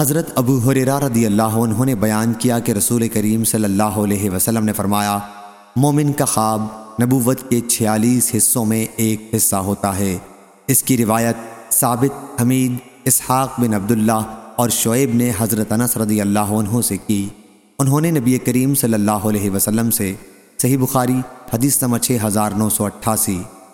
حضرت ابو حریرہ رضی اللہ عنہ نے بیان کیا کہ رسول کریم صلی اللہ علیہ وسلم نے فرمایا، مومن کا خواب نبوت کے چھیالیس حصوں میں ایک حصہ ہوتا ہے۔ اس کی روایت ثابت، حمید، اسحاق بن عبداللہ اور شعیب نے حضرت انس رضی اللہ عنہ سے کی۔ انہوں نے نبی کریم صلی اللہ علیہ وسلم سے صحیح بخاری، حدیث نمبر 6988